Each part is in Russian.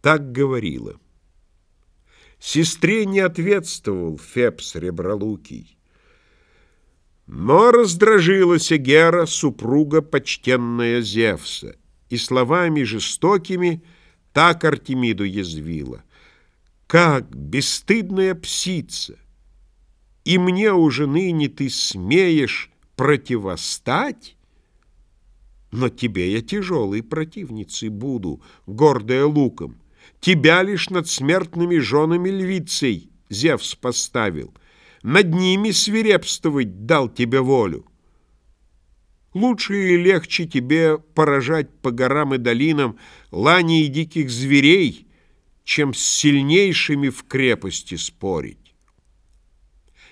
Так говорила. Сестре не ответствовал Феб Сребролукий. Но раздражилась Гера, супруга почтенная Зевса, и словами жестокими так Артемиду язвила. «Как, бесстыдная псица! И мне уже ныне ты смеешь противостать?» Но тебе я тяжелой противницей буду, гордая луком. Тебя лишь над смертными женами львицей Зевс поставил. Над ними свирепствовать дал тебе волю. Лучше и легче тебе поражать по горам и долинам лани и диких зверей, чем с сильнейшими в крепости спорить.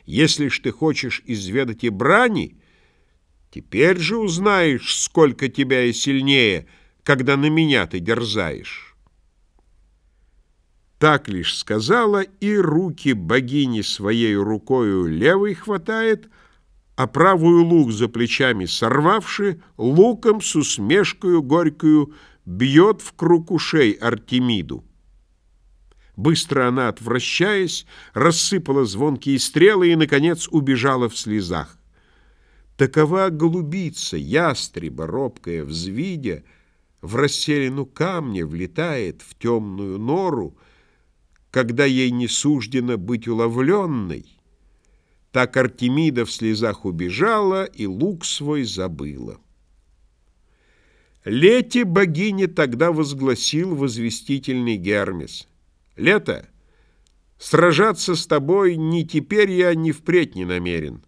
Если ж ты хочешь изведать и брани, теперь же узнаешь, сколько тебя и сильнее, когда на меня ты дерзаешь». Так лишь сказала, и руки богини своей рукою левой хватает, а правую лук за плечами сорвавши, луком с усмешкою горькую бьет в круг ушей Артемиду. Быстро она, отвращаясь, рассыпала звонкие стрелы и, наконец, убежала в слезах. Такова голубица, ястреба, робкая, взвидя, в расселину камня влетает в темную нору, когда ей не суждено быть уловленной, так Артемида в слезах убежала и лук свой забыла. Лете богине тогда возгласил возвестительный Гермес. «Лето, сражаться с тобой ни теперь я, ни впредь не намерен.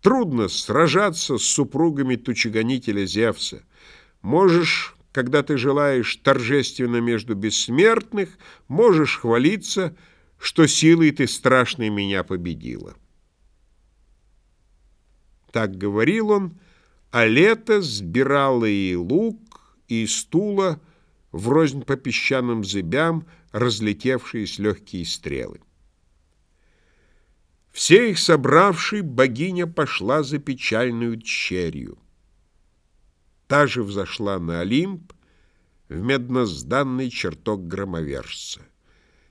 Трудно сражаться с супругами тучегонителя Зевса. Можешь когда ты желаешь торжественно между бессмертных, можешь хвалиться, что силой ты страшной меня победила. Так говорил он, а лето сбирало и лук, и стула, врознь по песчаным зыбям, разлетевшиеся легкие стрелы. Все их собравший, богиня пошла за печальную черью. Та же взошла на Олимп в меднозданный чертог громовержца.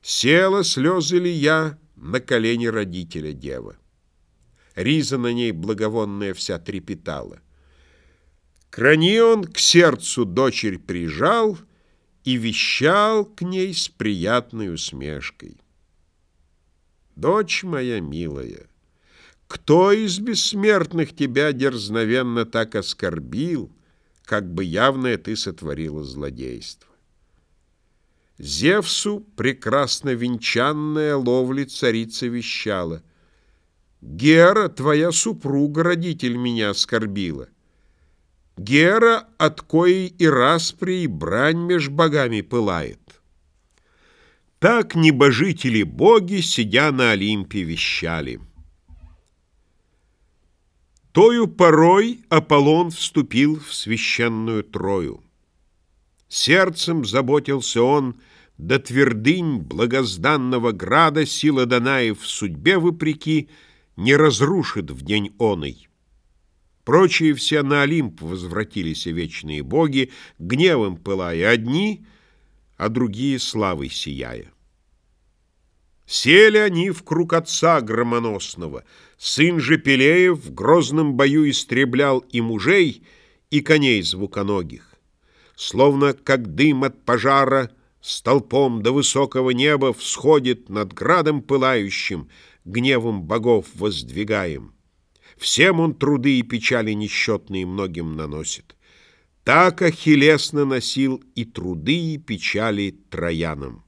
Села слезы ли я на колени родителя дева. Риза на ней благовонная вся трепетала. Крани он к сердцу дочерь прижал и вещал к ней с приятной усмешкой. Дочь моя милая, кто из бессмертных тебя дерзновенно так оскорбил, как бы явное ты сотворила злодейство. Зевсу прекрасно венчанная ловли царица вещала. Гера, твоя супруга, родитель меня оскорбила. Гера, от коей и распри, и брань меж богами пылает. Так небожители-боги, сидя на Олимпе, вещали. Тою порой Аполлон вступил в священную Трою. Сердцем заботился он до твердынь благозданного града сила Данаев в судьбе вопреки не разрушит в день оной. Прочие все на Олимп возвратились вечные боги, гневом пылая одни, а другие славой сияя. Сели они в круг отца громоносного. Сын же Пелеев в грозном бою истреблял и мужей, и коней звуконогих. Словно как дым от пожара столпом до высокого неба всходит над градом пылающим, гневом богов воздвигаем. Всем он труды и печали несчетные многим наносит. Так Ахиллес наносил и труды, и печали троянам.